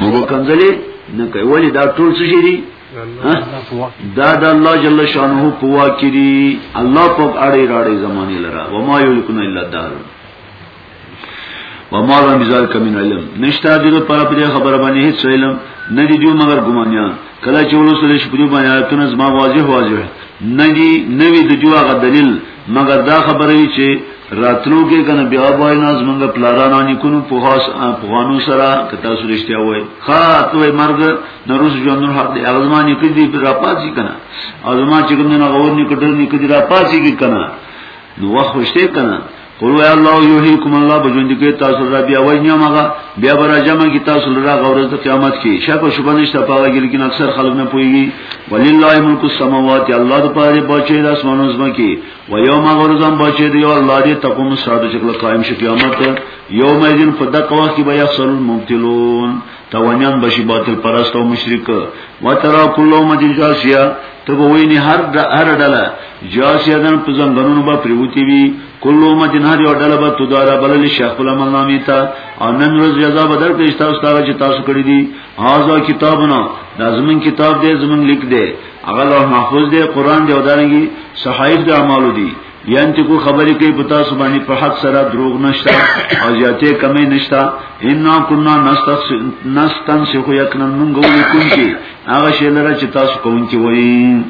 نو وکنځلې نه کوي ولی دا ټول څه شي دي دا د الله جل شانه په واکې دي الله په اړې راړې زمانه لرا و ما یلکن الا الدار و ما لم بذال کمن علم نشتا دې په اړه په خبره باندې هیڅ علم نه دي جو مگر ګمانیان کله چې ولوسل شي په دې باندې آیاتونه زما واضح واضح نه دي نوې د جوړه دلیل مګر دا خبره وی چې راتلو کې کنه بیا وای نه زمونږ پلارانو نیکونو په خاص افغانو سره کته سرشتیا وای خاطو مرګ نروس ژوندون حق دی هغه زمانه کې دی را پاتې کنه او زمانه چې کوم نه غور نه کډر نه کډر را پاتې کی کنه نو وخت خوشته کنه قل وی الله یحییکم الله بجوند کې تاسو را بیا وای نه مګه بیا برا جمع کې تاسو را غورز قیامت کې شک او شبهه نشته پاوګل کې اکثر خلک نه پويږي ولله ملک السماوات الله د پاره بچی د اسمانو زمکی و یوم غرزم بچی دی الله دې تقوم ساده شکل قائم شي قیامت یوم یذن په دغه وخت کې بیا سر المبتلون توانیان بشی باطل پرست او مشرک و ترا کلو مجل جاسیا ته ویني هر د هر ډله جاسیا دن په زنګونو به پریوتی وی کلو مجن هر یو ډله به تدارا بلل شیخ الامام نامیتا او نن ورځ جزا بدل کې تاسو ته چې تاسو کړی دي هاذا کتابنا دا زمون کتاب دی زمون لیک دی هغه لوح محفوظ دی قران دی او دانګي صحائف د اعمالو دی یان چې کو خبرې کوي پتا سبحانه په حق سره دروغ نشتا او زیاته کمی نشتا ان کنا نستن سه خو یقینا موږ ولیکون چې هغه شی لره چې تاسو کوم چې وایي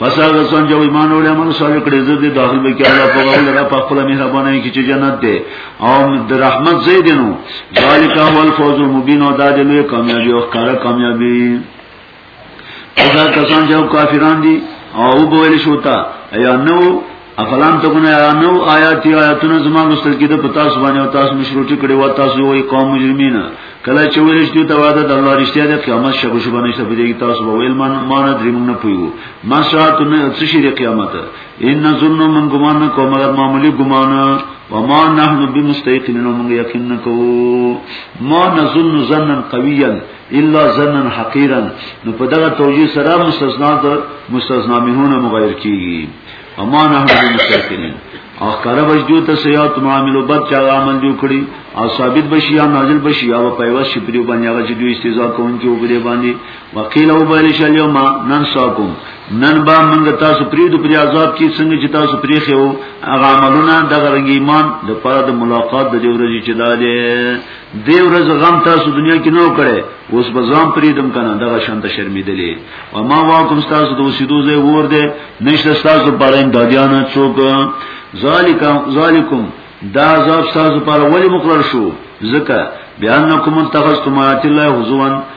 پس هغه څنګه ایمان او عمل سره کړی زه دې داخل به کې الله په غوړ را په خپل مهرباني کې چې جنت ده او د رحمت زیدنو ذالک هو الفوز المبین او دا د لوی کامیابی او ښکارا کامیابی دا کسان چې کافران دي او وبویل شو تا یا نو افلام ته ګنه یا نو آیات آیاتونه زما مستل کېده په تاسو باندې او تاسو مشروطي کړي و تاسو وای قوم مجرمین کله چې ویل شو ته وعده د الله رښتیا ده قیامت شګو شو باندې څه بده تاسو به ویل مان مان دریم نه پویو ما ساعت نه څه شي قیامت ان ظن من ګمان کو مگر معمولی ګمان وما نحن بمستيقنين من يقين کو ما نظن ظنا قويا الا ظنا حقيرا نو په دغه توجیه سره مستثنا د مستثنا منونه مغیر کیږي وما نحن بمستيقنين او کاره وجدو ته سیات معاملو بد چا عمل جو کړی او ثابت بشیا نازل بشیا او پیوس شپریو باندې هغه چې دوی استزاء کوونکي وګړي باندې وقیل او بیل شل یوم نن ساکم نن با منګ تاسو پری د پری عذاب کې څنګه چې تاسو پری خو هغه عملونه د غرنګ ایمان د پاره د ملاقات د ورځې چې دالې د ورځ غم تاسو دنیا کې نو کړي اوس به ځم پری دم کنه دغه شانته شرمیدلې او ما واکم تاسو د وسیدو زه ور دې نشته تاسو پاره دادیانه څوک ذالکم ذالکم دا عذاب تاسو پر ولی مقرر شو ځکه بیان کوم تخص تمات الله حضوان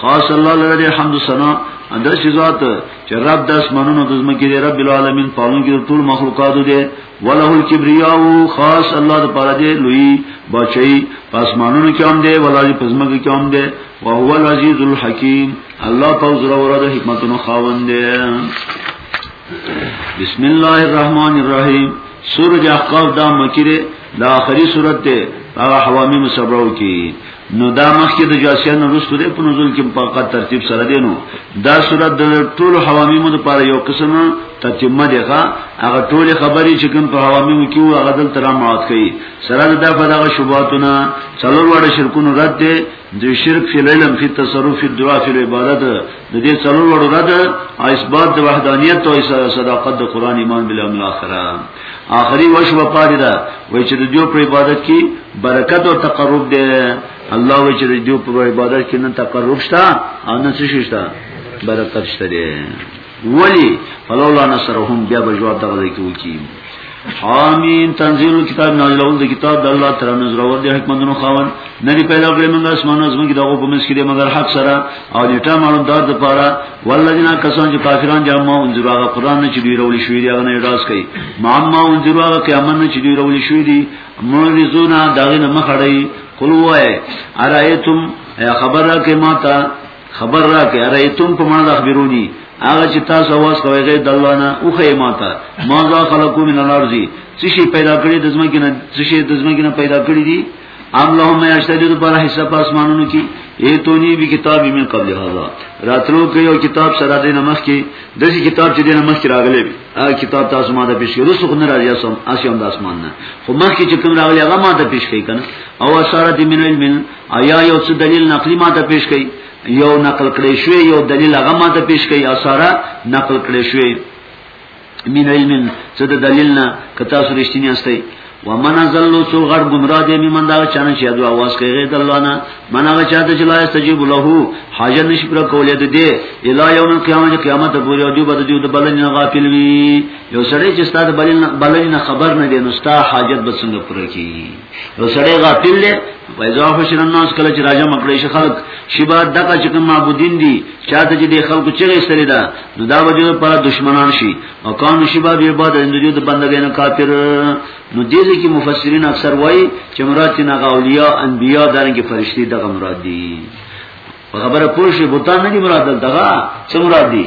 خاص الله لره حمد سنا اندر شي ذات چې رب د اسمانونو د زمکې دی رب العالمین پالون کې ټول مخلوقات دی وله الکبریا خاص الله د پاره دی لوی بچي پاسمانونو کې هم دی ولادي پزمکه کې هم دی او هو العزیز الحکیم الله په زړه ور د حکمتونو خاوند دی بسم الله الرحمن الرحیم سورج احقاف دا مکیره دا آخری صورت ده هغه حوامی مصبرو کی نو دا مخکې د جاسیانو رسو دی په نزول کې په قد ترتیب سره دی نو دا صورت د ټولو حوامیمو لپاره یو قسم تتمه دی ښا هغه ټول خبرې چې کوم په حوامیمو کې و هغه دل تر مات کړي سره دا په دغه شوباتونه څلور وړ شرکونو رد دی د شرک فی العلم فی التصرف فی الدعاء فی العبادت د دې څلور وړ رد او اثبات د وحدانیت او صداقت د قران ایمان بالاخره آخری وشو پاره دا وای چې د دیو پر عبادت کې برکت او تقرب دی الله وای چې د دیو پر عبادت کې نه تقرب شته او نه څه شته برکت شته دی ولی فلولا نصرهم بیا به جواب دغه کې وکي حامین تنزیل کتاب نازل اول د کتاب د الله تعالی نظر اور د حکمتونو خاون نه دی پیدا کړی موږ اسمان از موږ دغه په مسکې مگر حق سره او نیټه معلوم دار د پاره والذین کسان چې کافران دي ما انذر هغه قران نه چې دی رول شوی دی هغه نه راز کوي ما ما انذر هغه قیامت نه چې دی رول شوی دی مورزونا داغه نه مخړی قل وای ارایتم خبره کې ما ته خبر را کې ارایتم په معنا خبرونی هغه چې تاسو واس کوي غي دلوانه او خې ما ته ما ذا خلقو من الارض څه شي پیدا کړی د زمکه نه څه شي د زمکه نه پیدا کړی دي ام لهم یشتجد پر حصہ پاسمانونو کی ای تونی بی کتاب من قبل هذا راتلو کې یو کتاب سره د نمخ کې د دې کتاب چې د نمخ کې راغلی وي هغه کتاب تاسو ما ته پیش کړو څو نه راځي اسم اسیم د اسمان نه خو مخ کې چې کوم راغلی هغه ما ته پیش کړي کنه او اشاره د من علم آیا یو څه دلیل نقلی ما ته پیش کړي یو نقل کړي شوی یو دلیل هغه ما ته پیش کړي اشاره نقل کړي شوی من علم څه د دلیل نه کتا سو رښتینی استي ومن ذلوا سو غر گمراه دي ممن دا چانه چې دعا واس کوي غیر الله نه من هغه چا ته جلا استجیب له حاجت نشي پر کولې د دې الا یوم القیامت قیامت پورې او دی بد دی د بلنې نه غافل وي یو سړی چې ستاسو بلنې نه خبر نه دی نو ستاسو حاجت به څنګه پوره کیږي نو سړی غافل دی وایزا حشر الناس کله چې راځه مکړې شي خلق شبا دغه چې کوم معبودین دي چاته چې د خلکو چغې سره ده نو دا وجه پر دشمنان شي او کان شبا به بعد د دې د بندګۍ نه کافر نو دې کې مفسرین اکثر وایي چې مراد چې نه اولیاء انبیاء دانګي فرشتي دغه مراد دي خبره پوه شي بوتان نه مراد دغه څه مراد دي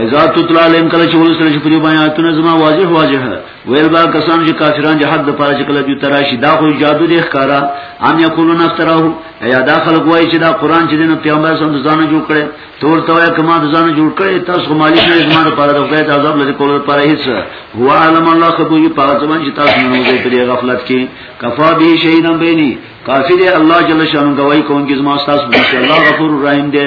ایزا تطلع علیم کله چې ولسره چې پریو باندې آیاتونه زما واضح واضح ویل با کسان چې کافران جهاد د پاره چې کله دوی تراشي دا خو جادو دی ښکارا ام یقولون افتراه یا دا خلک وایي چې دا قران چې دین پیغمبر سم ځانه جوړ کړي تور ته وایي کما ځانه جوړ کړي تاسو مالک نه زما د پاره د خدای د عذاب لري کول لپاره هیڅ هو علم الله خو یې پاره ځمان چې تاسو نه وځي پرې غفلت کې کفا به شینا بیني کافر الله جل شانو گواہی کوونکی زما تاسو الله غفور رحیم دی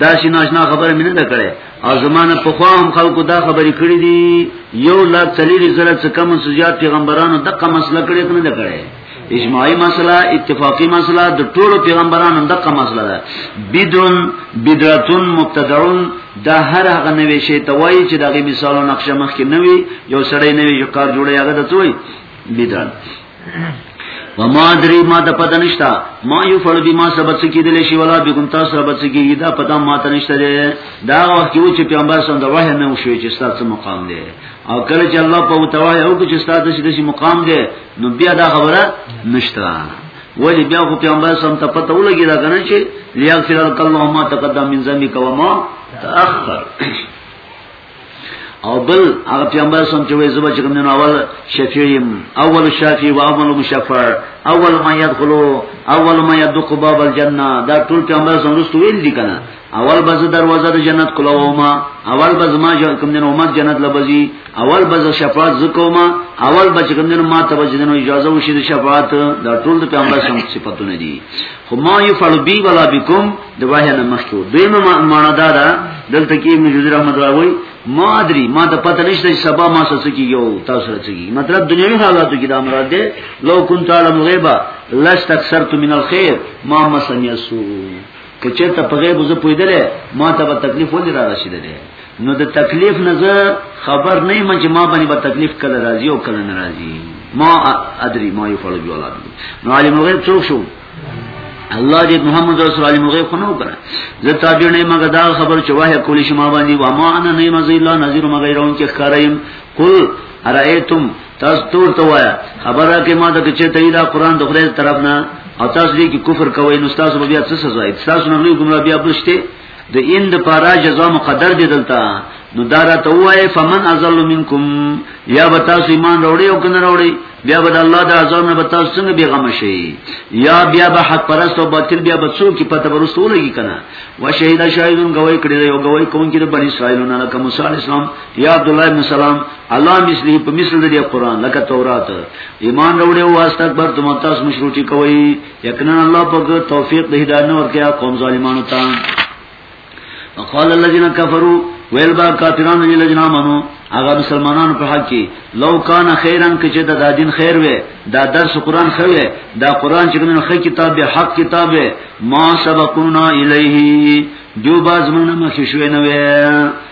دا شي ناشنا خبره مینه نه کړي او زمانه په خوا هم خلکو دا خبرې کړې دي یو لا تلری زره څه کم سجاد پیغمبرانو دغه مسله کړې کنه نه کړي اجماعی مسله اتفاقی مسله د ټولو پیغمبرانو دغه مسله ده بدون بدعتون مبتدعون دا هر هغه نوې شی ته وایي چې دغه مثالو نقشه مخ کې نوي یو سړی نوي کار جوړي هغه د توي بدعت وما دري ما د پته نشتا ما یو فل بما سبت سکی دل شي ولا بكم تاسو سبت سکی دا پته ما ته نشته ده دا وخت یو چې پیغمبر صلی الله علیه وسلم شوی چې ستاسو مقام دی او کله چې الله په توای او چې ستاسو شي مقام دی نو بیا دا خبره نشته ولی بیا خو پیغمبر سم ته پته ولګی دا کنه چې لیاغفر الله ما تقدم من ذنبک وما تاخر او بل هغه پیغمبر سم چې وې زبر چې کوم نه اول شفیعیم اول شافی و اول مشفع اول ما يدخلو اول ما يدق باب الجنه دا ټول پیغمبر سم رسول ویل دي کنه اول بز دروازه د جنت کلوما اول بز ما کوم نه امت جنت لبزي اول بز شفاعت زکوما اول بز کوم نه ما ته بجنو اجازه وشي د شفاعت دا ټول د پیغمبر سم صفاتونه دي خو ما یفعل بی ولا بكم د وحی نه مخکې و دویمه معنا دا ده دلته کې ابن جوزی رحمت الله وایي ما ادري ما ته پته نشته چې سبا ما سره څه کیږي او تاسو سره څه کیږي مطلب دنیوي حالاتو کې دا مراد ده لو كنت علم غیبا لست اکثرت من الخير ما مسن يسو کچه ته په غیب زه پویدلې ما ته به تکلیف ولې را رسیدلې نو د تکلیف نه زه خبر نه یم چې ما باندې به تکلیف کله راځي او کله ناراضي ما ادري ما یو فعل بیا نو عالم غیب څوک شو الله دې محمد رسول الله مغه خنو کړه زه تابع نه مګه دا خبر چې واه کول شما باندې و ما انا نه مزي الله نذیر مګه رون کې خرایم قل ارایتم تاسو تور ته وایا خبره کې ما ته چې ته دا قران د خدای طرف نه او تاسو دې کې کفر کوئ نو تاسو بیا څه سزا تاسو نه ګمرا بیا بشته د ان د پارا جزاء مقدر دی دلته نو دارا ته وای فمن ازل منکم یا به تاسو ایمان وروړي او کنه وروړي بیا به الله د عذاب نه به تاسو څنګه بیغم شي یا بیا به حق پرست او باطل بیا به څوک په تبر رسول کی کنه و شهید شاهدون گواہی کړی یو گواہی کوم چې بنی اسرائیل نه لکه موسی علی السلام یا عبد الله بن سلام الله مثلی په مثل د قران لکه تورات ایمان وروړي او واستکبر تم تاسو مشروطی کوي یقینا الله پاک توفیق د هدایت نور کیا قوم ظالمانو ته وقال الذين كفروا ویل با کافرانو یې لجنا منو هغه مسلمانانو په حق کې لو کان خیرن کچه د دا دین خیر وې دا درس قران خو وې دا قران چې کوم خې کتاب به حق کتاب ما سبقونا الیه جو باز مونږه مخې شوې نه وې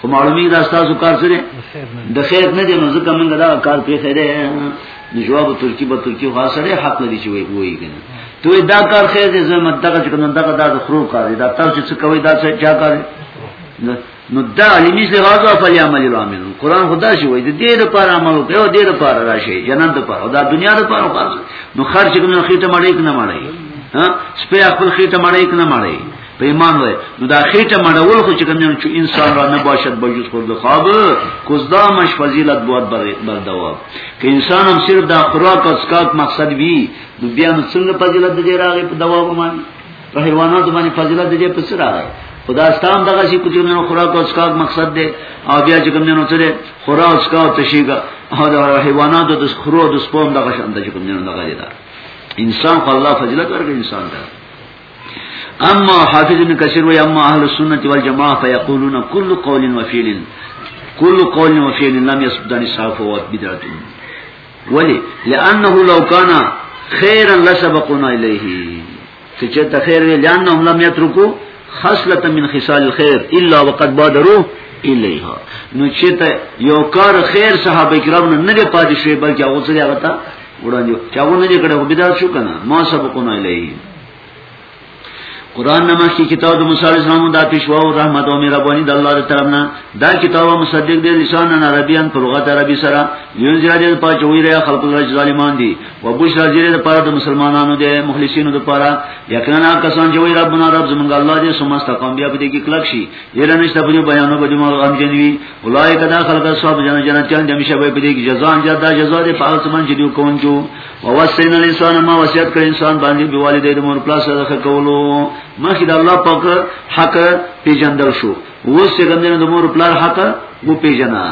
خو معلومی دا تاسو کار سره د خیر نه دی نو ځکه موږ دا کار په خیر د جواب ترکی به ترکی خو سره حق لري چې وایي وایي کنه ته دا کار خیر دی زموږ دغه چې کوم دغه دا خرو کار دی دا تاسو چې کوي دا څه چا کار دی نو دا علمي څه غاځه په عمل العامل قرآن خدا شي وایي د دې لپاره عمل وکړي او د دې لپاره راشي جنت لپاره دا دنیا لپاره خرج نو خرج کوم خېټه مړې کنه مړې ها سپه خپل خېټه مړې کنه مړې په ایمان وای نو دا خېټه مړول خو چې کوم چې انسان را نه باشد بجوز خورد خواب کوزدا مش فضیلت بود بر دواب که انسان هم صرف دا خوراک او اسکاک مقصد وی نو بیا نو څنګه فضیلت دې راغی په دواب باندې په حیوانات باندې فضیلت دې په سر راغی خدا ستام دغه شي کوم نه خوراک او اسکاک مقصد دی او بیا چې کوم نه څه خوراک او اسکاک تشیګه او د حیوانات د خرو د سپوم دغه شان د کوم نه دغه دی انسان خو الله فضیلت ورکړي انسان ته اما حافظ ابن کثیر و اما اهل السنه والجماعه فیقولون كل قول وفعل كل قول وفعل لم يثبت عن الصحابه وبدعه ولی لانه لو كان خيرا لسبقنا اليه چې چې ته خیر وی لانه هم لم يتركو خصله من خصال الخير الا وقد بادروا الیها نو چې ته یو کار خیر صحابه کرام نه نه پاتې شي بلکې هغه څه هغه تا وړاندې چاونه دې کړه بدعت شو کنه ما سبقونه الیه قران نمخ کی کتاب موسی علیہ السلام دا پیشوا او رحمت او مهربانی د الله تعالی طرفنا دا کتاب مصدق دی لسان عربیان په لغت عربی سره یون زیاد د پاچوی ری خلق د ظالمان دی و بشرا زیر د پاره د مسلمانانو دی مخلصینو د پاره یقینا کسان چې وی ربنا رب زمونږ الله دې سم استقام بیا په دې کې کلک شي یره نشته په بیانو به جمع غم جنوي اولای کدا خلق صاحب جن جنت چاند همیشه به په دې کې جزاء جدا جزاء دې په اوسمن چې دوی کوونکو ووسینا الانسان ما وصیت کړ انسان باندې به والدې د مور پلا سره ښه کولو مخې د الله پاک حق پیجندل شو وسه غندنه د مور پلا حق وو پیجنا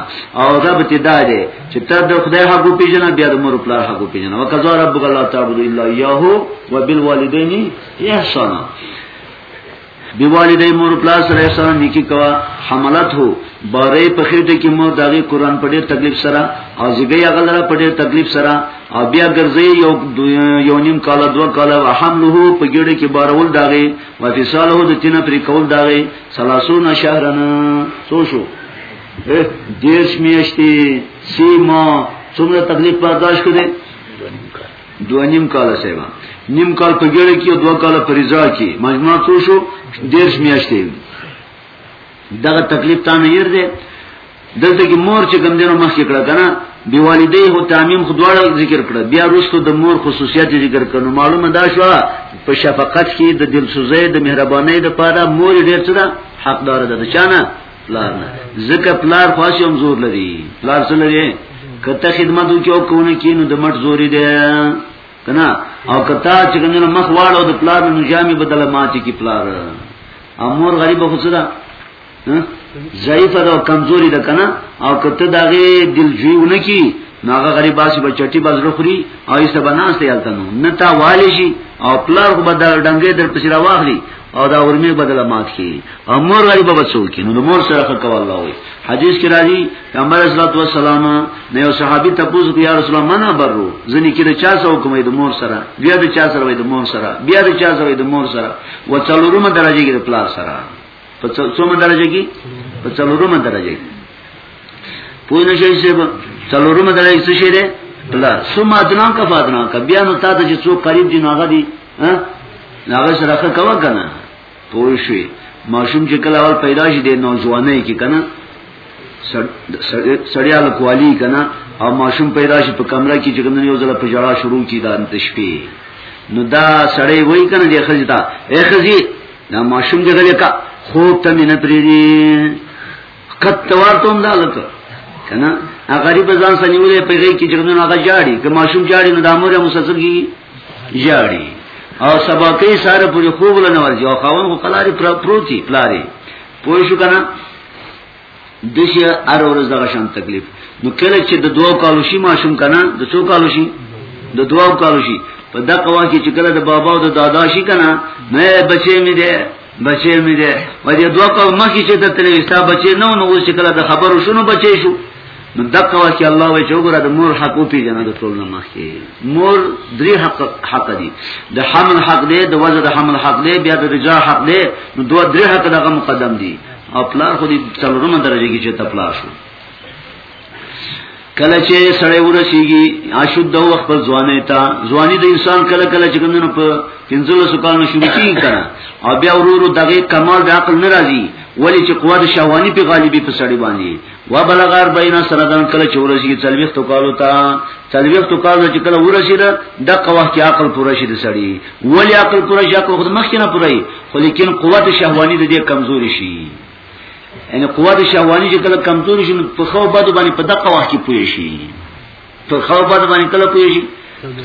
او دا به تدا دي چې ته د خدای حق وو پیجنا بیا د مور پلا حق وو پیجنا وکذا ربک الله تعالی الا یاهو وبالوالدین احسانا بوالدی مور پلا سره احسان نیکی کوا حملت هو باره په خېټه کې مو دغه قران په ډېر تکلیف سره او زګي غلره په ډېر تکلیف سره او بیا ګرځي یو یو نیم کال دوه کال وحمله په ګډه کې بارول دغه وفصاله د تینه پر کول دغه 30 شهرن سو شو دیش میشتی سیما څومره تکلیف برداشت کړي دوه نیم کال سیبا نیم کال په ګړې کې دوه کال په رضا کې مجموع څو شو دیرش میاشتې دغه تکلیف تا نه ير دی دلته کې مور چې کوم دینو مخکې کړه کنه بی والدې هو تعمیم خدواړه ذکر کړه بیا وروسته د مور خصوصیت ذکر کړه معلومه دا شو په شفقت کې د دلسوزۍ د مهربانۍ د پاره مور ډېر څه حقدار ده چانه پلار نه زکه پلار خاص هم زور لري پلار څه لري کته خدمت وکاو کونه کینو د مټ زوري ده کنه او کته چې کنه مخ واړو د پلار نو جامي بدله ماتي کی پلار امور غریب خو څه ده ضعیف ده او کمزوري ده کنه او کته دغه دلجوونه کی ناغه غریب باسی بچټی باز رخري او ایسه بناسته یالتنو نتا والی شي او پلار خو بدل ډنګې در پسې راوخلي او دا ورمه بدل مات کی او مور غری به بچو کی نو مور سره خکو الله وی حدیث کی راځي پیغمبر صلی الله علیه وسلم نه یو صحابي تپوس کی یا رسول الله منا برو ځنی کی د چا سره حکم د مور سره بیا د چا سره د مور سره بیا د چا سره د مور سره و څلورمه درجه کی د پلار سره په څومره درجه کی په څلورمه درجه کی پوه نشئ چې څلورمه درجه څه شي ده پلار ثم ادنا کا فادنا کا بیا نو تا ته چې څو قریب دي ناغه دي ها هغه سره ښه کوا کنه پوه شوي ماشوم چې کله اول پیدا شي د نوځوانۍ کې کنه سړیا له کوالی کنه او ماشوم پیدا شي په کمره کې چې کوم یو ځل په جړا شروع کی دا تشپی نو دا سړی وای کنه د خځې ته اے خځې دا ماشوم دې غلې کا خوب ته مینه پری دي کټ توار ته هم دا لکه کنه غریب ځان سنیولې په دې کې چې کوم هغه جاړي که ماشوم جاړي نو د امر مسلسل کی جاړي او سبا کوي ساره پورې خوب لنه ورځي او خاون خو کلاري پروتي پلاري پوه شو کنه د شي ار ورځ دغه شان تکلیف نو کله چې د دوه کالو شي ماشوم کنه د څو کالو شي د دوه کالو شي په دغه وخت کې چې کله د بابا او د دادا شي کنه نه بچي مې ده بچی مې ده په دې دوه کال مخکې چې د تلويستا بچی نه نو اوس چې کله د خبرو شنو بچی شو نو دغه وخت کې الله وی چې وګوره د مور حق او پیژنه د ټول نه مخکې مور درې حق حق دي د حمل حق دی د وزن د حمل حق دی بیا د رجا حق دی نو دوه درې حق دغه مقدم دي او پلار خو دې څلورمه درجه کې چې تپلار شو کله چې سړی ورسیږي اشد او خپل ځواني ته ځواني د انسان کله کله چې کومنه په 15 کالو شروع کیږي کنه او بیا ورورو دغه کمال د عقل نه راځي ولی چې قوت شهوانی په غالبي په سړی باندې و بلغار بین سردان کله چې ورسیږي تلويخت کالو ته تلويخت کالو چې کله ورسیده د قوه کې عقل پوره شي د سړی ولی عقل پوره شي عقل خود مخ کې نه پوره خو لیکن قوت شهوانی د دې کمزوري شي ان قوت شهوانی چې کله کمزوري شي په خو بد باندې په دقه وخت کې پوي شي په خو بد باندې کله پوي شي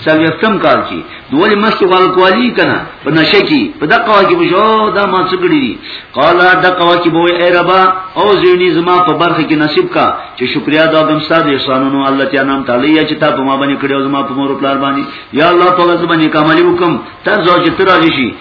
سلوختم کال کی دولی مست غال کوالی کنا په نشه کی په دغه وخت کې بشو دا ما څګړي دي قال دغه وخت کې بو ای ربا او زینی زما په برخه کې نصیب کا چې شکریا دا دم ستاسو احسانونو الله تعالی نام تعالی یا چې تا په ما باندې کړو زما په مور پلار باندې یا الله په غزه باندې کاملی حکم تر زو چې تر راځي شي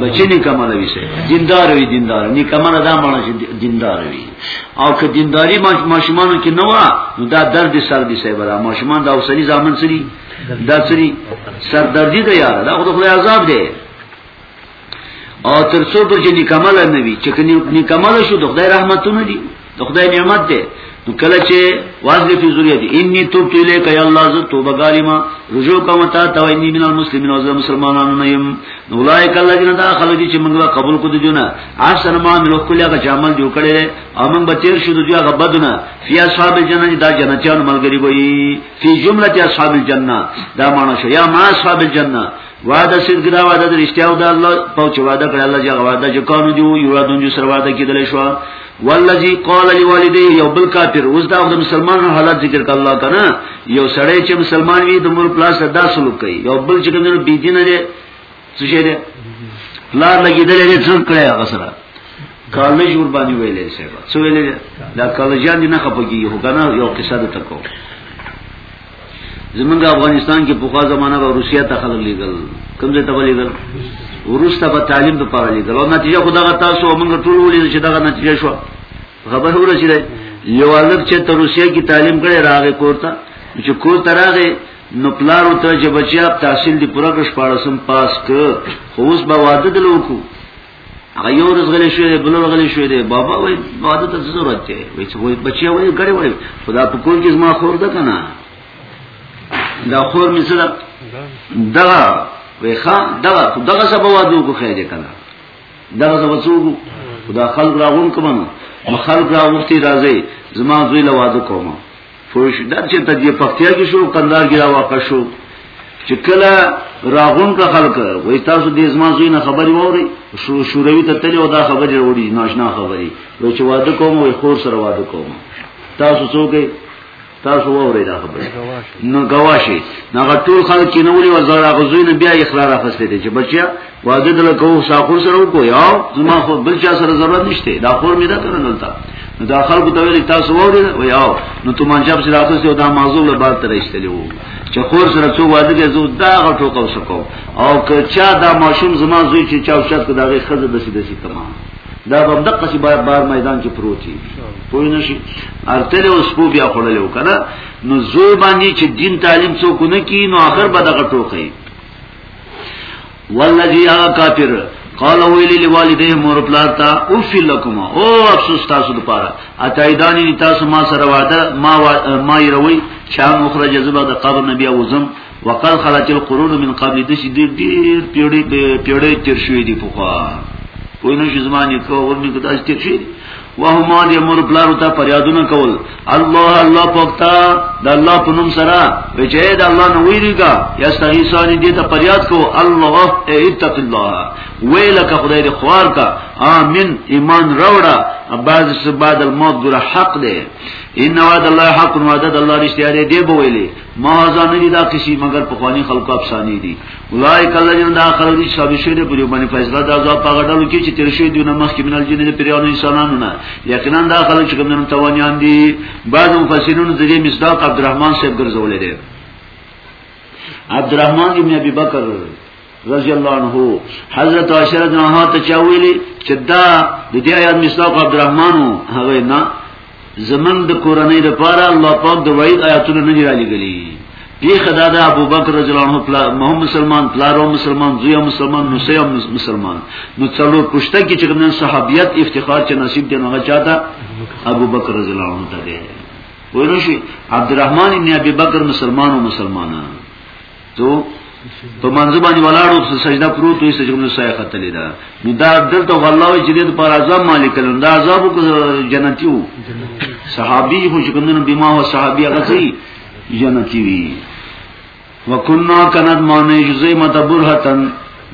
بچی نکمه لوي سي دیندار وي دیندار نکمه نه دا معنی چې دیندار وي او که دینداری ماشومان کې نه و نو دا درد سر دي سي برا ماشومان دا اوسنی ځامن سری دا سری سر دردی دی یار دا خو خدای عذاب دی او تر څو پر چې نکمه نه وي چې نکمه شو د خدای رحمتونه دي د خدای نعمت دی نو کله چې واځي په ذریعہ دي انی توبت الیک یا الله ز توبه غالیما رجوع کوم تا ته انی من المسلمین او مسلمانانو نه يم اولایک الذین داخلوا دي چې موږ قبول کو دي جنا احسن ما عمل کله هغه چې عمل جوړ کړي او موږ به تیر شو دي هغه بدونه فی اصحاب الجنه دا جنتیان ملګری وي فی جمله اصحاب الجنه دا معنی شو یا ما اصحاب الجنه وعده صدق دا وعده د رښتیا او د الله پوچ وعده کړ الله جل وعده چې کانو دی یو دونجو سره وعده کیدل شو والذي قال لوالديه یو بل کافر اوس دا د مسلمانانو حالت ذکر کړه الله کنه یو سړی چې مسلمان وي د مور پلاس دا سلوک کوي یو بل چې کومو بي دین نه څه شي ده لا لګیدل نه څه کړی هغه سره کالج ور باندې ویلې سره څه ویلې دا کالجان نه خپګي هو کنه یو قصه ده تکو زمونږ افغانستان کې پوخا زمانہ به روسیا ته خلک لېګل کوم ځای ته لېګل ورسته به تعلیم په پاره لېګل او نتیجه خدغه تاسو موږ ټول ولې چې دغه نتیجه شو خبر ورسېده یو الګ چې تر روسیا کې تعلیم کړي راغې کوړه چې کور ته راغې نو پلار او ته چې بچیا تحصیل دی پوره کړ شپارسم پاس ک خو اوس به واده دلوکو هغه یو ورځ غلې شوې ده بل ورځ غلې شوې ده بابا وای واده ته ضرورت دی وای چې وای بچي وای غړې وړې خدا په کور کې زما خور ده کنه دا خور مې سره دا وای ښا دا دغه سبا واده کو خیر کنه دا سبا څوک خدا خلق راغون کوم نو خلق راغوتی راځي زما زوی له واده کوم پوه شو دا چې ته دې پکتیا کې شو کندهار کې را واقع شو چې کله راغون کا خلق وای تاسو دې زما زوی نه خبري ووري شو شوروي ته تل او دا خبري وروړي ناشنا خبري وای چې واده کوم وای خور سره واده کوم تاسو څوک تاسو ووري دا خبري نو گواشي نو ټول خلک چې نو ولي وزاره غزوینه بیا اخلار اخستې چې بچیا واده دل کو ساخور سره وکو یا زما خو بل چا سره ضرورت نشته دا خور می ده کنه دلته نو دا خلکو ته ویل تاسو ووري و یا نو ته منجب سره تاسو دا موضوع له بار تر ایستلی وو چې خور سره څو واده کې زو دا غټو کو سکو او که چا دا ماشوم زما زوی چې چا شت کو دا غي خزه دسی دسی تمام دا به دقه سی بار بار میدان کې پروتي پوه نه شي ارتل اوس کو بیا خړل وکنه نو زوی باندې چې دین تعلیم څوک نه کی نو اخر به دغه ټوکې والذي کافر قال ویلی لوالديه مور پلار تا اوف لكما او افسوس تاسو لپاره اتایدانی تاسو ما سره وعده ما و... ما يروي چا مخرج زبا د قبر نبی اوزم وقال خلت القرون من قبل د شي ډیر ډیر پیړې پیړې تیر شوې دي په خوا پوینه شي زمانه کو ورني کدا چې تیر شي وهما دې مور پلارو ته پریادونه کول الله الله پوکتا د الله په نوم سره وچې د الله نو ویریګا یا سهیسانی دې ته پریاد کو الله اتق الله ویلک خدای دې خوار کا امين ایمان راوړه بعد بعد الموت ګره حق دې ان وعد الله حق وعد الله رښتیا دې به ویلي ما ځانې دي دا کسی مگر په خواني خلکو افسانې دي ولای کله جن دا خلک دي صاحب شه دي په یو باندې فیصله دا ځا په غډلو کې چې تیر شوی دونه مخکې منل جن دي پریانو انسانانو نه یقینا دا خلک چې کوم توانیان دي بعض مفسرین د دې مصداق عبدالرحمن صاحب ګرځولې دي عبدالرحمن ابن ابي بکر رضی الله عنه حضرت عائشہ رضی الله عنها ته چاویلی چې دا د دې آیات مصداق عبدالرحمن هغه نه زمنګ د کورنۍ لپاره الله پاک د وحید آیاتونه نه دی علی غلی دی خدا د ابو بکر رضی الله عنه پلا محمد مسلمان پلارو مسلمان زویا مسلمان نسیا مسلمان نو څلو پښته کې چې کوم صحابیت افتخار چې نصیب دی هغه چاته ابو بکر رضی الله عنه ته دی ورشي عبدالرحمن ابن ابي بکر مسلمان او مسلمانان تو په منځ باندې ولاړو په سجده پروت وي سجده نو سایه قتلې ده نو دا دلته الله چې دې پر عذاب مالک کړي دا عذاب کو جنتیو صحابي خو چې کومنه بما هو صحابي هغه سي جنتی وي وکنا کنت معنی جزئی متبرهتن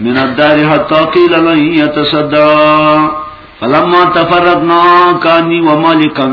من الدار حتا قیل لن یتصدع فلما تفرقنا کانی ومالکن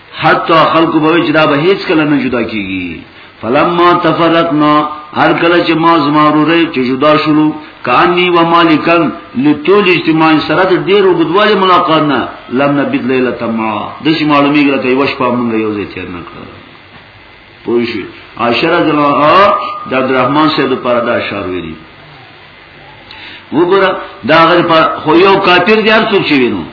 حتی خلق به چې دا به هیڅ کله نه جدا کیږي فلما تفرقنا هر کله چې ما زماروره چې جدا شلو کانی و مالکن لتول اجتماع سره د ډیر وګدوالي ملاقات نه لم نبید لیله تما د شي معلومیږي ته یو شپه مونږ یو ځای تیر نه کړو پوه شئ عائشہ رضی الله عنها د عبدالرحمن سره د پاره دا اشاره ویلي وګوره دا غیر په خو یو کافر دی هر څوک چې وینو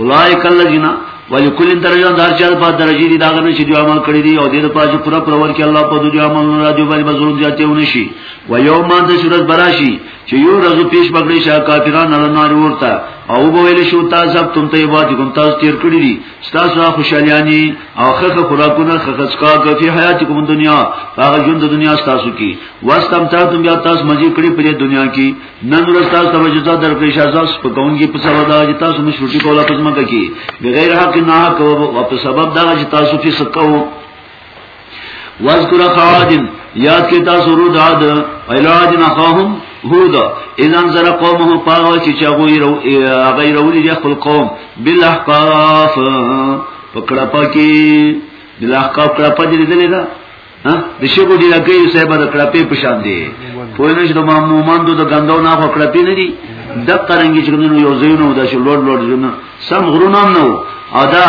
اولایک الذین ولکل درجه دار چا په درجه دي دا غنه چې دوی عمل کړی دي او دې په پاج پورا پرور کې الله په دوی عمل نه راځي بل بزرګ ځاتې ونشي و یوم د شورت براشي چې یو ورځ پیش بغړې شاه کافرانو نه نار ورته او به ویل شو تاسو تم ته یواد کوم تاسو تیر کړی دي ستاسو خوشالیانی او خخه خوراکونه خخه څکا کوي حیاتکم دنیا هغه ژوند د دنیا ستاسو کی واستم تاسو تم بیا تاسو مزي کړی په دنیا کی نن ورځ تاسو ته وجزا در پیش ازاس په کونګي په سبب دا چې تاسو مشروطي کوله پزما کوي بغیر حق نه حق او په سبب دا چې تاسو فسق کوو واذکر خادم یاد کې تاسو رو داد ایلاج نه قوم هود اذن زر قومه پاو چې چاغو غیر ولې خپل قوم بالاحقاف پکړه پکی بالاحقاف کړه پدې لیدلې ده ها د شګو دی لکه یو صاحب د کړه په شان دی په نش د مامومان د غندو نه خو کړه پی نه دی د قرنګي چې یو زینو د شلوړ لوړ جن سم غرونام نو ادا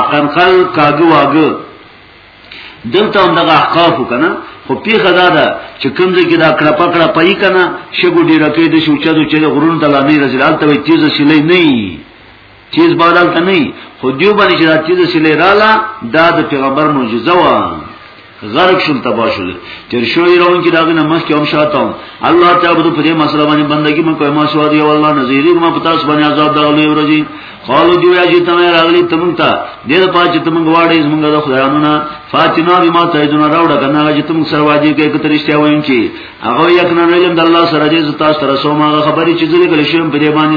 اقنقل کاګو واګو دلته هم دغه احقاف کنه خو پیخه دا ده چې کوم ځای کې دا کړه پکړه پای کنه شګو ډیره کې د شوچا د چې غرون د لامي رجلال ته تیز شلې نه تیز بادل ته نه خو دیو باندې چې دا تیز شلې رااله دا د پیغمبر معجزه و غرق شول تبا شول تیر شوی روان کی داغه نمخ کې هم شاتم الله تعالی په دې مسله باندې بندگی مکو ما سوا دی والله نذیری ما پتا اس باندې عذاب دغلی ورځي قالو دی یا جی تمه راغلی تمون تا دې پاج تمون غواړې زمونږ د خدایانو نه فاتنا بما تعیدنا راوړه کنه چې تم سره واجی کې کتر اشتیا وایم چې هغه یک نه علم د الله سره دې زتا سره سوما خبرې چې زړه کله شوم په دې باندې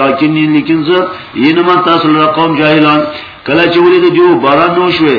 لکن لیکن زه یې نه ما تاسو له قوم جاهلان کله چې ولې د جو باران نو شوه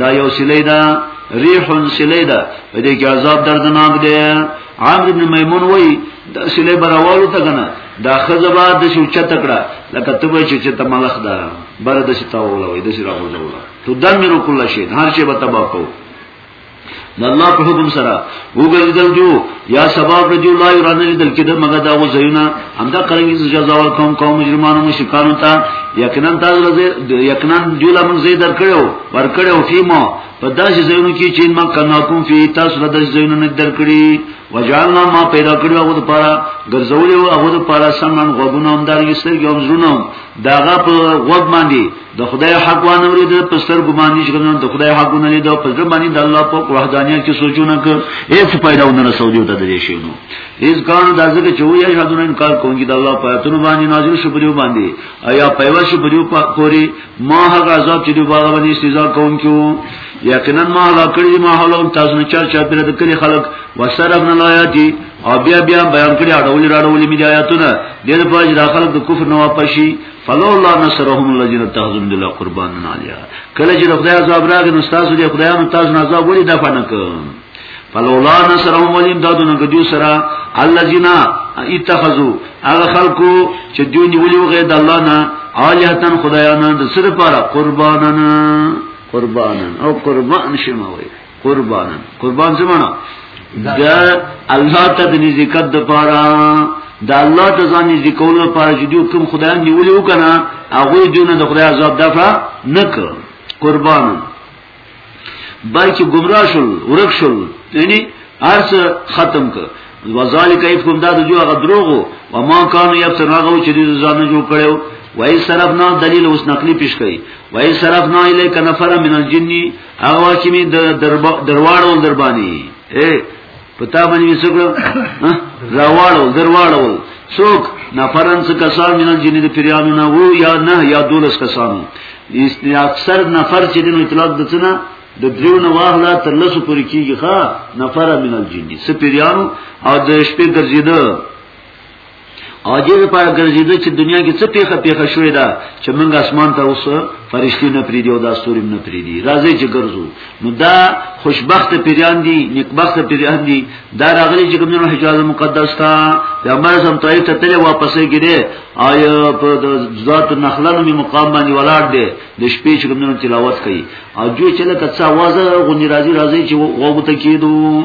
دا یو سلی دا ریح سلی دا په دې کې عذاب دردناک دی عامر ابن میمون وای دا سلی براوالو ته کنه دا خزبا د شو چتکړه لکه ته وای چې ته ملخ دا بر د شتا ولا وای د شرا ولا ته دمر کل شی هر شی به تباہ کو د الله په حکم سره وګرځیدل جو یا سبب رجو لا یران لیدل کده مګه دا وزیونه همدا قرنګي جزا ور کوم کوم مجرمانو مشکانو ته یقینا تاسو له یقینا جو لا من زیدر کړو ور کړو فیمو په داسې زینو کې چې ما کنا کوم فی تاسو له داسې زینو نه در کړی وجعلنا ما پیدا کړو هغه لپاره ګرځولې هغه لپاره سمن غوګونه هم دار یې سرګم زونه داغه په غوګ باندې د خدای حق وانه ورید په سر ګمان نشي کوم د خدای حق نه لید په ځل باندې د الله په وحدانیت کې سوچونه ک هیڅ پیدا ونه رسولیو ته درې شي نو هیڅ کار د ځکه چې وایي شادونه انکار کوي د الله په اتنو باندې نازل شو پریو باندې ایا پیوا شو پریو پوری ما هغه عذاب چې دوی باغ باندې سزا کوم کیو یقینا ما لا کړی ما حالون تاسو نه چار چار پر د کلی خلق وسربنا لایاتی او بیا بیا بیان کړی اړول راړول می آیاتونه د دې په اړه خلک د کفر نه واپس شي فلولا نصرهم الذين تغزم دل قربان عليا کله چې خدای عذاب راغی نو تاسو دې خدایانو تاسو نه عذاب ولې دفع نه کړ فلولا نصرهم ولیم دادو نه جو سرا الذين اتخذوا هغه خلکو چې دوی نیولې وغه د الله نه الہتن خدایانو د سر لپاره قربانن قربانن او قربان شمه وي قربان قربان څه معنا دا الله ته د نزدېکت د پاره دا الله ته ځان نزدې کول لپاره چې دوی کوم خدای نیولې وکنه هغه دوی نه د خدای عذاب دفع نک قربان بلکې گمراه شول ورک شول یعنی ارس ختم کړ وذالک ایفکم دا جو هغه دروغو و ما کانو یفتر هغه چې دوی ځان جوړ کړو وای صرفنا دلیل اوس نقلی پیش کړي وای صرفنا الیک نفر من الجن هغه چې می درواړو دربانی اے پتا باندې وسکړو راواړو درواړو څوک نفرن څه کسان من جن د پیرانو نه وو یا نه یا دولس کسان اسنی اکثر نفر چې د اطلاق د څنګه د دریو نه واغلا تر لسو پورې کیږي ښا نفر من الجن څه پیرانو او د شپې ګرځیدو او دې لپاره ګرځیدو چې دنیا کې څه پیخه پیخه شوې ده چې موږ اسمان ته اوس فرشتي نه پریدي او د استوري نه پریدي راځي چې ګرځو نو دا خوشبخت پیران دي نیکبخت پیران دي دا راغلي چې کومو حجاز مقدس تا پیغمبر زم طائف ته تل واپس ګره او په ذات النخلن می مقام باندې ولاړ دي د شپې چې کومو تلاوت کوي او جو چې لکه څه आवाज غونډي راځي راځي چې وغوته کېدو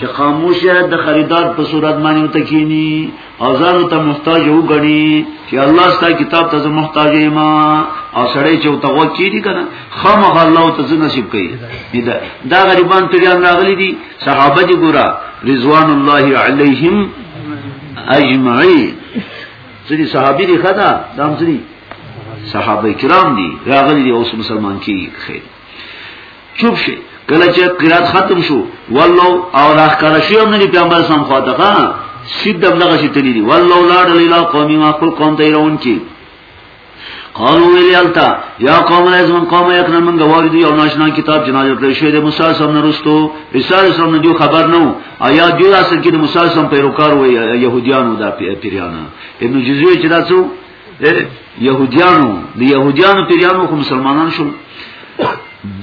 چې خاموشه د خریدار په صورت باندې وتکینی او ځان ته محتاج وګڼي چې الله ستاسو کتاب ته محتاج یم او سړی چې توغه کیږي کنه خامخ الله ته څه نصیب کوي دا دا غریبان پیران راغلي دي صحابه دي ګورا رضوان الله علیهم اجمعین سړي صحابي دي خدا دام سړي صحابه کرام دي راغلي دي اوس مسلمان کیږي خیر چوب شي کله چې قرات ختم شو والله او راخ کړه شو موږ پیغمبر سم خواته ها سید دغه شي تللی دی والله لاړ لیلا قومي ما خپل قوم ته روان کی قالو ویلتا یا قوم لازم قوم یقنا من گواری دی او ناشنا کتاب جناز کړی شوی د موسی سم نرستو رسال سم دیو خبر نو آیا دیو اصل کې د موسی سم پیروکار و يهوديانو دا پیریانا ابن جزوی چې تاسو يهوديانو د يهوديانو پیرانو خو مسلمانان شو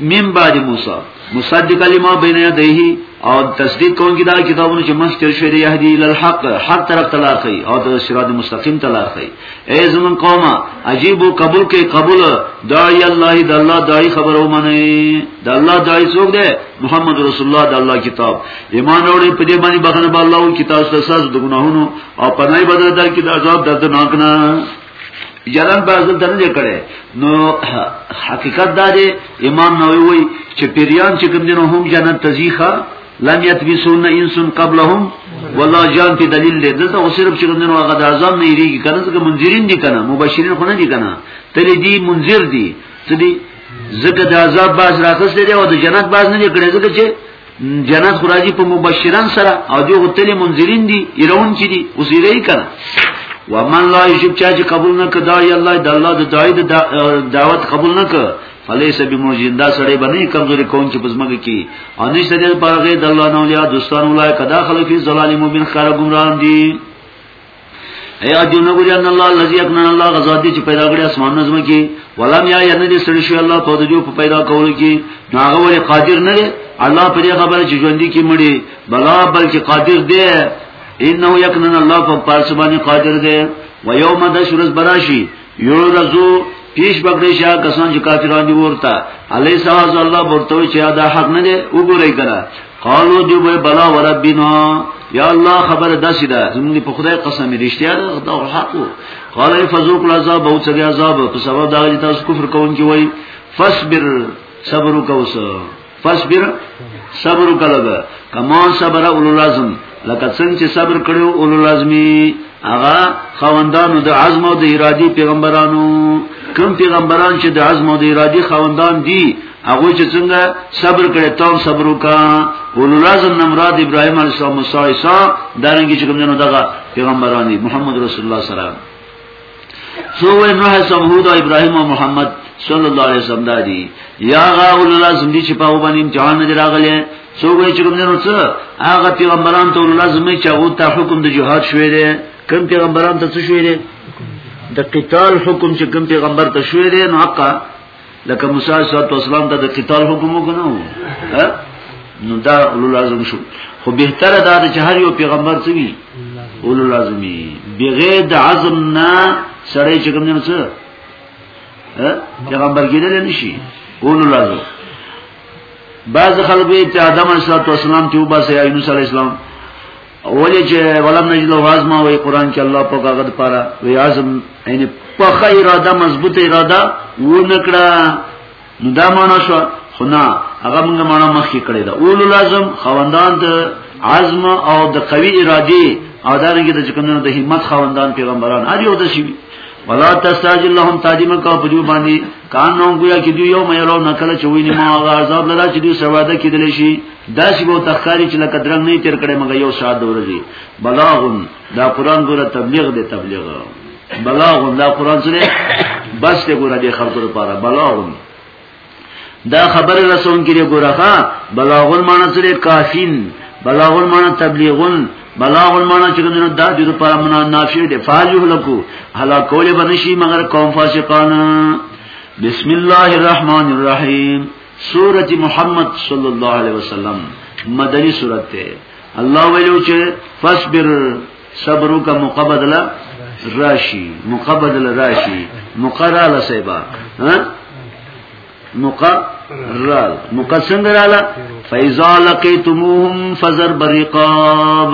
من بعد موسی مصدق لما بین یدیه او تصدیق کوونکی دا کتابونه چې مخ تر شوی دی یهدی ال الحق حق طرف تلاقی او د صراط مستقیم تلاقی ای زمون قومه عجیب او قبول کې قبول دای الله د الله دای خبر او منه د الله دای څوک دی محمد رسول الله د الله کتاب ایمان اورې په دې باندې بخنه الله او کتاب ستاسو د ګناهونو او پنای بدل در کی د عذاب دردناک نه یلن به ځل درنه کړي نو حقیقت دا دی امام نووي وایي چې پیریان چې کوم دینو هم جنت تزیخه لم یتبسون انس قبلهم والله جان تی دلیل دی دلته او صرف چې کوم دینو هغه د اعظم نه یریږي کنه ځکه منذرین دي کنه مبشرین خو نه دي کنه تلې دي منذر دي څه دي ځکه د عذاب باز راخسته دی او د جنت باز نه کړي ځکه چې جنت خراجی په مبشران سره او جو غتلی منذرین دی ایرون چی دی اوس یې کړه ومن لا یجب چا چې قبول نه کړه دای الله د الله د دای د دعوت قبول نه کړه فلیس بموجین دا سړی باندې کمزوري کون چې پزماګه کی او نشته د پرغه د الله نو یا دوستان ولای کدا خلفی زلال مؤمن خره گمراه دي ایا دې نو ګوري ان الله الذي اكمن الله غزاد دي چې پیدا کړی اسمان نظم کې ولم یا ینه دې سړي شو الله په دې په پیدا کولو کې ناغه وړي قادر نه دی الله په دې خبره چې ژوند کې مړي بلا بلکې قادر دی انه یکنن الله په پاسبانی قادر دی و یوم د شرز براشی یو دزو پیش بکړی شاه کسان چې کافران دي ورته علی سواز الله ورته چې دا حق نه دی وګورئ کنه قالو دی وای بلا وربنا یا الله خبر داسې ده زموږ په خدای قسم رښتیا ده دا حق وو قال فذوق العذاب او څنګه عذاب په سبب دا چې تاسو کفر کوونکی وای فصبر صبر وکوسه فصبر صبر وکړه کما صبر اولو لازم لکه څنګه چې صبر کړو اولو لازمی هغه خوندانو د عزم او د ارادي پیغمبرانو کوم پیغمبران چې د عزم او د ارادي خوندان دي هغه چې څنګه صبر کړي تام صبر وکا اولو لازم نمراد ابراهيم عليه السلام موسی عيسى دارنګي چې کوم نه دغه پیغمبران دي محمد رسول الله صلی الله علیه وسلم سو وی نوح سمود او ابراهیم او محمد صلی الله علیه وسلم دادی یا غاول لازم دي چې په باندې امتحان نه راغلی سو وی چې کوم نه څه هغه پیغمبران ته لازم چې هغه ته حکم د جهاد شوی دی کوم پیغمبران ته څه شوی دی د قتال حکم چې کوم پیغمبر ته شوی دی نو حقا لکه موسی صلی الله علیه وسلم ته د قتال حکم وکړو نو دا اولو لازم شو خو بهتر دا چې هر یو پیغمبر څه وي اولو لازمي بغیر د عزم نه سړی چې کوم نه څه پیغمبر کېدل نشي اولو لازم بعض خلک به چې آدم علیه السلام ته وباسي یونس علیه السلام ولې چې ولم نجد له عزما وی قران کې الله په کاغذ پاره وی عزم یعنی په خیر اراده مضبوط اراده و نکړه نو دا معنا شو خو نه هغه موږ معنا مخکې کړی دا اول لازم خوندان د عزم او د قوي ارادي او دا رنګ د چکندونو د همت خوندان پیغمبران هر یو د شي ولا تستعجل لهم تاجم کا پجو باندې کان نو گویا چې دوی یو مې راو نکله چې ویني ما هغه عذاب لرا چې دوی سواده کېدل شي داسې به تخکاری چې لکه درنګ نه تیر کړي مګر یو ساعت ورځي بلاغ دا قران ګوره تبلیغ دی تبلیغ بلاغ دا قران سره بس ته ګوره د خلکو لپاره بلاغ دا خبر رسون کې ګوره ها بلاغ معنی سره کافین بلاغ معنی تبلیغون بلاغ المانا چې کوم دا د لپاره منا نافع دي فاجو لکو هلا کوله بنشي مگر قوم فاسقان بسم الله الرحمن الرحیم سورت محمد صلی الله علیه وسلم مدنی سورت ته الله ویلو چې فصبر صبرو کا مقابله راشی مقابله راشی مقراله سیبا ها مقرر مقسم دراله فاذا لقيتموهم فزر برقاب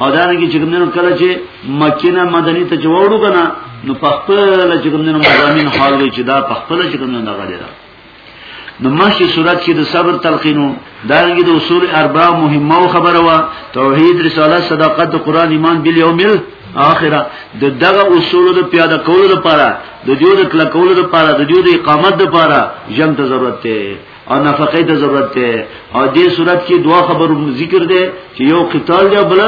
او دا نه کې چې کوم نه کله چې مکه نه مدني ته جوړو کنه نو په خپل چې کوم نه مزامین حال وي چې دا په خپل چې کوم نه دغه دی نو ماشي صورت کې د صبر تلقینو دا رنګ د اصول اربع مهمه خبره وا توحید رسالت صداقت قرآن ایمان بالیوم اخره د دغه اصول د پیاده کولو لپاره د دیو د کلکولو لپاره د دیو د اقامت لپاره جنگ ته ضرورت دی او نفقه ته ضرورت ده او دې صورت کې دوا خبرو ذکر ده چې یو قتال دی بل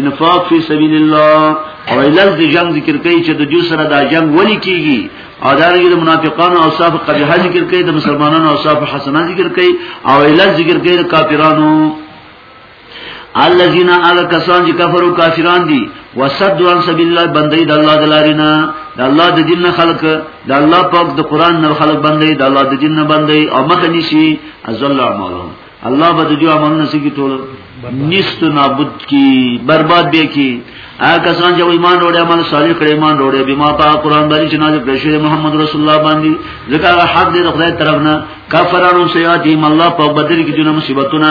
انفاق فی سبیل الله او علل د جنگ ذکر کوي چې د جو سره دا جنگ ولي کیږي او دا د منافقانو او صاحب قبیحه ذکر کوي د مسلمانانو او صاحب حسنه ذکر کوي او علل ذکر کوي د کافرانو الذين اغه کسان چې کفرو کافران دي وسدوا عن سبيل الله بندي د الله دلارینا د الله د دین خلق د الله پاک د قران نه خلق بندي د الله د دین نه بندي او مخ نشي ازل اعمالهم الله به د جو عملونه سګي ټول نست نابود کی برباد به کی هغه کسان چې ایمان وروړي عمل صالح کړي ایمان وروړي بما په قران باندې چې نازل کړی شوی محمد رسول الله باندې ځکه حق دې د خدای طرف نه کفرانو سیاتیم الله په بدر کې جنو مصیبتونه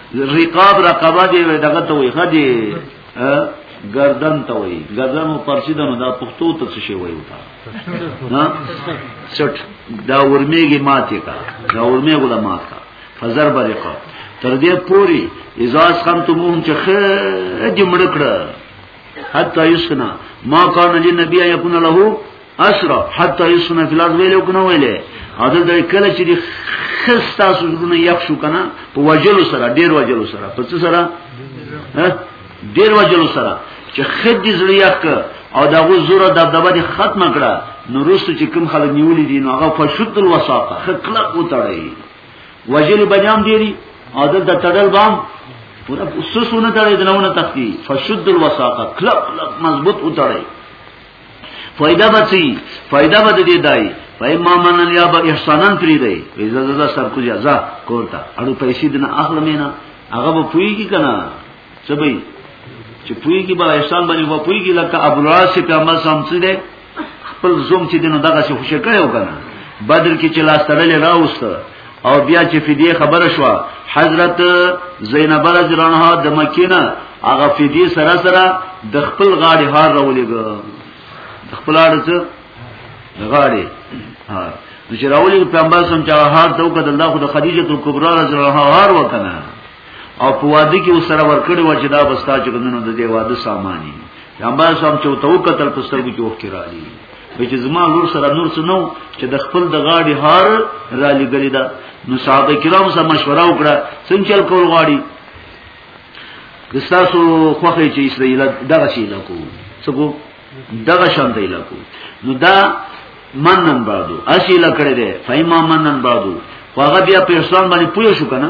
رقاب رقبه دی دغه ته وي خدي گردن ته وي گردن او پرسی دنو دا پښتو ته څه شي وایو تا ها سټ دا ورمیږي ماته کا دا ورمیږي دا ماته کا فزر برقه تر دې پوری ازاز خم ته مون چې خه جمړ کړه حتا یسنا ما کان لنبی یکون له اسرا حتی یسنا فی الارض ویلو کنه ویلې اته د کله چې خستا سونه یخ شو کنه په وجلو سره ډیر وجلو سره په څه سره ډیر وجلو سره چې خد دې زړه یخ او دا غو زوره د دبا دې ختم کړه نو رسو چې کوم خلک نیولې دي نو هغه فشد الوساقه خکلق وتړي وجل بنام دیری عادت د تړل بام پورا سسونه تړي دنهونه تختی فشد الوساقه کلک کلک مضبوط وتړي فائدہ بچی فائدہ بد دی دای فایما من یا با احسانن پری دی ویزا زدا سر کو جزا کورتا اړو پیسې دنه اخلم نه هغه به پویږي کنه څه به چې پویږي با احسان باندې و پویږي لکه ابو راس په عمل سمڅ دی خپل زوم چې دنه دغه څه خوشی کړو کنه بدر کې چې لاس تړلې راوسته او بیا چې فدیه خبره شو حضرت زینب رضی الله عنها د مکینه هغه فدیه سره سره د خپل غاړي هار راولېګ د خپل اړځ د غاړي هار نو چې راولېګ پیغمبر سم چې هار ته وکړ الله خو د خدیجه کبرا رضی الله عنها هار وکنه او په واده کې وسره ورکړي و چې دا بستا چې کنه د دې واده سامانی پیغمبر سم چې تو قتل پستر کې وکړي چې زما لور سره نور څه نو چې د خپل د غاړي هار را لګلې ده نو صحابه کرام سره مشوره وکړه څنګه چل کول غاړي کستاسو خوخه چې اسرائیل دغه شي لکو څګو دغه شان دی لکو نو دا منن بادو اسی لکړه ده فایما منن بادو خو هغه بیا په اسلام باندې پوه شو کنه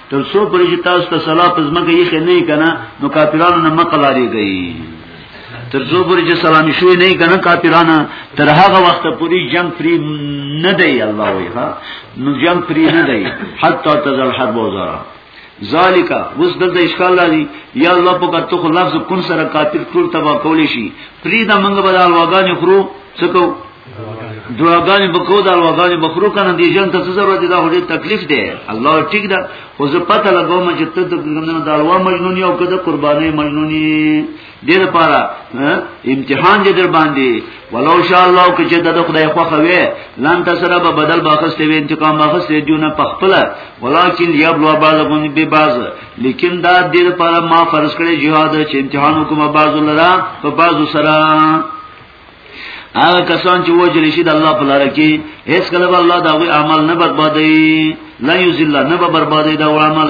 تر څو پرې چې تاسو ته صلاح په ځمکه یې نه کنه نو کافرانو نه مقل لري گئی تر څو پرې چې سلام شوی نه کنه کافرانو تر هغه وخت پورې جنگ پری نه دی الله وی ها نو جنگ پری نه دی حتی تزل حرب وزرا ذالک وس دلته اشکال لري یا الله په کتو خو لفظ کن سره کافر ټول تبا کول شي پری دا منګ بدل واغانې خرو څکو دعاګانې بکو دا دعاګانې بکرو کنه دې جن ته ضرورت دا هډې تکلیف دی الله ټیک دا خو زه پته لګوم چې ته د ګمنه دالوا مجنونی او کده قربانې مجنونی دې لپاره امتحان دې در باندې ولو شاء الله که چې د خدای خو خوي لن تسره به بدل باخسته وي انتقام باخسته دیونه پخپل ولکن یبلوا بعضهم ببعض لیکن دا دې لپاره ما فرض کړې جهاد چې امتحان وکم بعض لرا په بعض سره هغه کسان چې وجل شي د الله په لار کې هیڅ کله به الله دا وی عمل نه بربادي لا یذل نه به بربادي دا عمل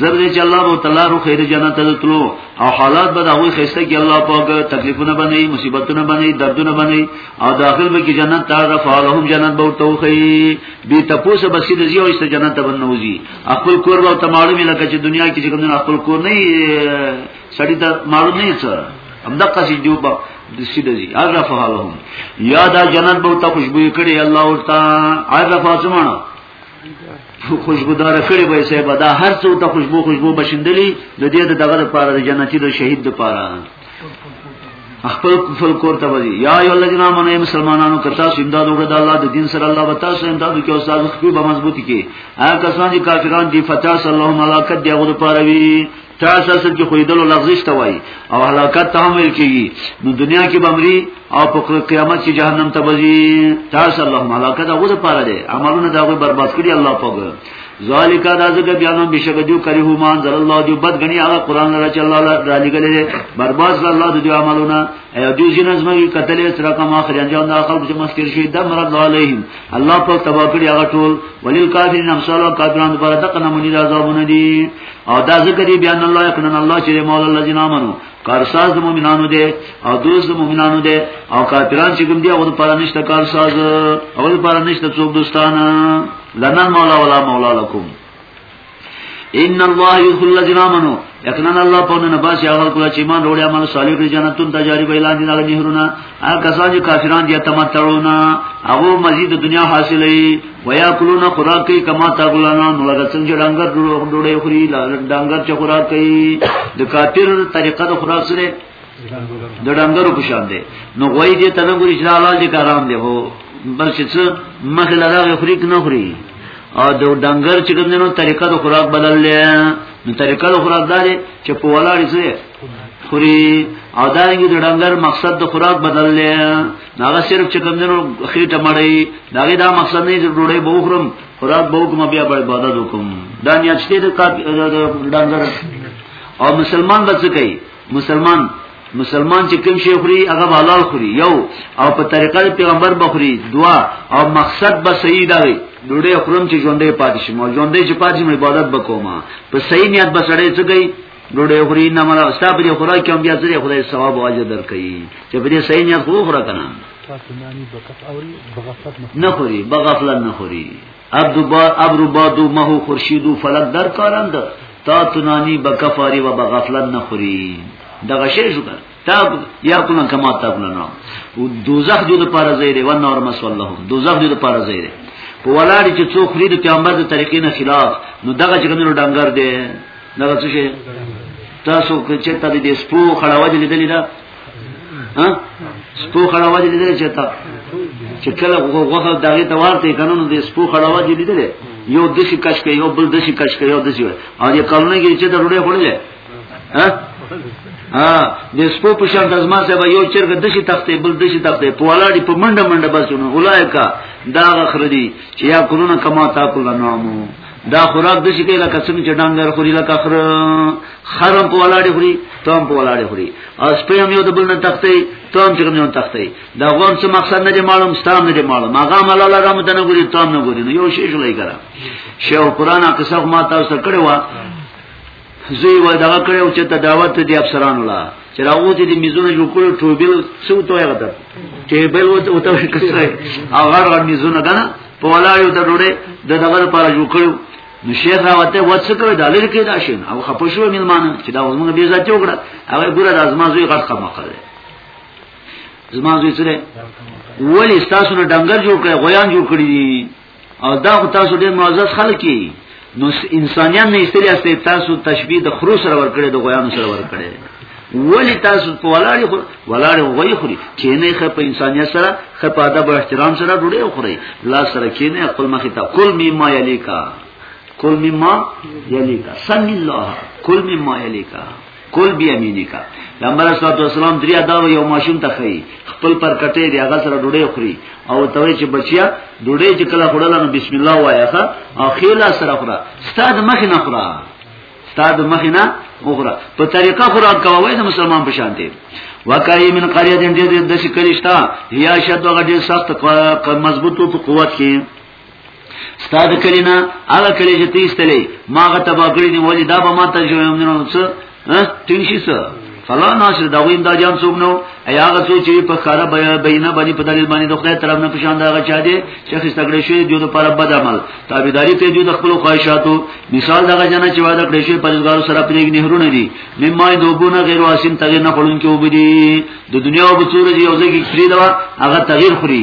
زر دې چې الله تعالی رو خیر جنت ته تلو او حالات به دا وی خسته کې الله پاک تکلیفونه باندې مصیبتونه باندې دردونه باندې او داخل به کې جنت ته رفعلهم جنت به ورته وخی به تاسو به سید زیو است جنت ته بنوځي خپل کور به ته معلومه لکه چې دنیا کې چې کوم خپل کور نه سړی ته معلوم نه څه هم دغه سي جو په دسی دزي عرف حالهم یا دا جنت به ته خوشبو کړي الله ورتا عرف ازمانه خوشبودار کړي به سه بدا هر څو ته خوشبو خوشبو بشندلی د دې دغه لپاره د جنتی د شهید لپاره خپل خپل کور ته وځي یا ای الذین آمنوا مسلمانانو کتا امداد وکړه د الله د دین سره الله وتا سره امداد وکړي او تاسو خپل به مضبوطی کې هغه کسان چې کافران دي فتح صلی الله علیه و سلم دی غو لپاره وی چا سره چې خویدلو لغزش ته وای او هلاکت ته هم ویل کیږي نو دنیا کې بمري او په قیامت کې جهنم ته بځي چا سره الله هلاکت هغه د پاره دي عملونه دا غوي برباد کړي الله پاک ذالک دا زګه بیانو بشکدو کریه مان زل الله دی بد غنی هغه قران را چې الله را لګلې برباد زل الله دی عملونه ای دی جن ازمږي قتل سر کما اخر انجام دا خلق چې مسکر شي د مرض علیهم الله په تبا کړی هغه ټول ولل کافرین امثال کافرانو پر دغه نمونی عذابونه دي او دا ذکر دی بیان الله یقینا الله چې مولا الذین آمنو کارساز د مؤمنانو دی او دوست د مؤمنانو دی او کافران چې کوم دی هغه پر نشته کارساز هغه پر نشته څوک دوستان لنا مولا ولا مولا لكم ان الله يدخل الذين امنوا یقینا الله په نن باندې هغه کله چې ایمان وروړي عمل صالح لري جنتون تجارب اعلان دي هغه نهرونه هغه کسان چې کافران دي تمتعون هغه مزید دنیا حاصلې ویا کلون خوراک کوي کما تاګلانا نو لکه څنګه ډنګر ډوډۍ خوري ډنګر چې خوراک کوي د کافر طریقه د خوراک سره د ډنګرو په شان دي نو غوي دې تنه ګوري چې حلال دي کارام دي هو بل څه مخه لاره خوري کنه خوري او د ډنګر چې کوم نو طریقه د خوراک بدل لې نو طریقه د خوراک داري چې په ولاړ ځای خوري او دا رنګ د ډنګر مقصد د خوراک بدل لې هغه صرف چې کوم دنو خېټه مړی دا دا مقصد نه چې ډوړې بوخرم خوراک به کوم بیا به عبادت وکم دا نه چې د ډنګر او مسلمان به څه کوي مسلمان مسلمان چې کوم شی خوري هغه حلال خوري یو او په طریقه پیغمبر بخوري دوا او مقصد به صحیح دی ډوړې خورم چې ژوندې پاتې شم ژوندې چې پاتې شم عبادت وکوم په صحیح نیت به سړی څه کوي ډوډۍ خوري نه مړه ستا په دې خوراک کې هم بیا ځلې خدای ثواب او اجر درکړي چې په دې صحیح نیت خو خورا کنه نه خوري بغفلت نه خوري عبد با ابر بادو مه خورشیدو فلک در کارند تا تنانی بکفاری و بغفلت نه خوري دغه شی شو کنه تاب یا کنا کما تاب لنا دوزخ دې لپاره ځای دی ونه اور مسول له دوزخ دې لپاره ځای دی په ولاړی چې څوک لري د پیغمبر د طریقې نه خلاف نو دغه چې کومو ډنګر دی دغه څه شي تاسو چې تا دې سپو خړاوج لیدلې ده ها سپو خړاوج لیدلې چې تا چې کله غوغه دغه ته ورته قانون دې سپو خړاوج لیدلې یو دشي کش کوي یو بل دشي کش کوي یو دشي او دې کارونه کې چې د روړې خړلې ها ها د سپو په شان د ازما صاحب یو چرګ د شي تختې بل د شي تختې په ولاړې په منډه منډه بسونه اولایکا دا غخردي چې یا کولونه کما تا کولونه نامو دا خوراک د شي کې لکه څنګه چې ډنګر خوري لکه خر خرم په ولاړې خوري تام په ولاړې خوري او سپې هم یو د بل نه تختې تام چې کوم نه تختې دا غوم څه مقصد نه دی معلوم ستام نه دی معلوم هغه مل الله رحمت نه ګوري تام نه ګوري یو شی شلای کړه شیخ قران قصه ما تاسو کړو زوی ول دغه کړو چې ته دعوت دي افسرانو لا چې راغو دي میزونه جوړ کړو ټوبل څو توه غته ټیبل وته وته کسره هغه غړ میزونه کنه په ولاړو ته ډوړې د دغه لپاره جوړ کړو نو شیخ راوته وڅ کړو د لری کې دا شین او خپو شو ملمان چې دا موږ به عزت وکړه هغه ګوره د ازما زوی غړ خمه کړل زما زوی سره ولی تاسو نه ډنګر جوړ کړي غویان جوړ کړي او دا خو تاسو ډیر معزز خلک یې نو انسانیان نه استری استه تاسو تشبیه د خرو سره ورکړي د غویانو سره ورکړي ولی تاسو په ولاړی خو ولاړی غوی خوري چې نه خه په انسانیت سره خه په ادب او احترام سره ډوډۍ خوري لا سره کې نه خپل مخ ته کل مما یلیکا کل مما یلیکا سم الله کل مما یلیکا کول بیا مینه کا پیغمبر صلی الله علیه وسلم دریا دا یو ماشوم ته خی خپل پر کټې دی هغه سره ډوډۍ خوري او ته چې بچیا ډوډۍ چې کله خورل نو بسم الله وایا ښا او خیلا سره خورا ستاد مخ نه خورا ستاد مخ نه وګړه په طریقه خورا کوي د مسلمان په شان دی وکای من قريه دې د شکلشتا یا شد غډي سخت مضبوطو په قوت کې ستاد کلینا هغه کلی چې تیستلې ماغه تبا کړی دی ولی دا به ما ته جو هم نه څه ټینګ شي څه فلا ناصر دا وین دا جام څوک نو ایا هغه څوک چې په خاره بینه باندې په دلیل باندې د خدای طرف نه پېښان دا غچا دی چې خستګړې شوی دی د پر بد عمل تابعداري ته دی د خپل خواهشاتو مثال دغه جنا چې واده کړی شوی پرېزګارو سره پرېګ نهرونه دي مما دوبونه غیر واسین تغیر نه خلون کې وبدي د دنیا او بصور دی او ځکه چې دا هغه تغیر خوري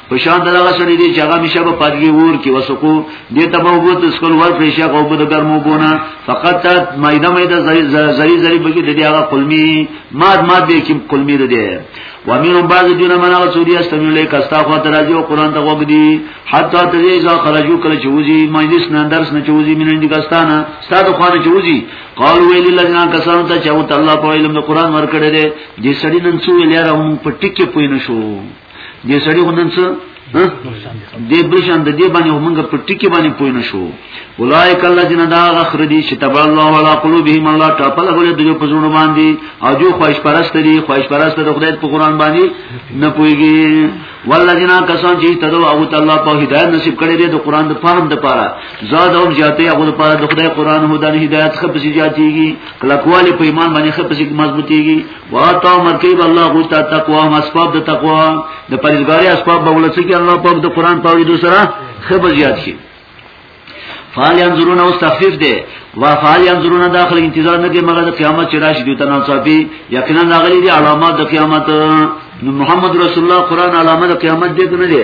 په شان دغه سړي دي چې هغه مشه په پدګي ور کې وسکو دې ته به وو د سکول ور پرې شګه او بده ګرمو بونه فقط مایده مایده زری زری زری بګي د دې هغه قلمي ماد ماد به کې قلمي ده دي ومن بعض دونه منا سوري استمل لیک استا خو درځي او قران ته وګدي حتی ته اذا خرجو کله چې وځي مجلس نه درس نه چوزي مين دي کستانه استاد خو نه چوزي قال ویل لنا کسان ته چې او تعالی په علم د قران ورکړي دي دې سړي نن څو ویل راو په ټکی پوینه شو دې سړي غوندن څه دې بشان د دې باندې موږ په ټکی باندې پوه نه شو اولایک الذین دا غخر دي چې تبع الله ولا قلوبهم الله ټاپه لګولې د په زړه باندې او جو خواهش پرست دي خواهش پرست د خدای په قران باندې نه پويږي والذین کسان چې تدو او تعالی په هدایت نصیب کړي دي د قران د فهم د پاره زاد او زیاتې هغه د پاره د خدای قران هدانه هدایت خپل زیاتېږي کله کواله په ایمان باندې خپل مضبوطيږي واتا مرکیب الله غو تا تقوا هم اسباب د تقوا د پرېزګاری اسباب به ولڅي کې الله په د قران په ویډیو سره خبر زیات شي فال ينظرون او تخفيف ده وفال ينظرون داخل انتظار نه کوي مګر د قیامت چې راشي دوی تنان صافي یقینا راغلي دي علامات د قیامت نو محمد رسول الله قران علامه د قیامت دې نه دي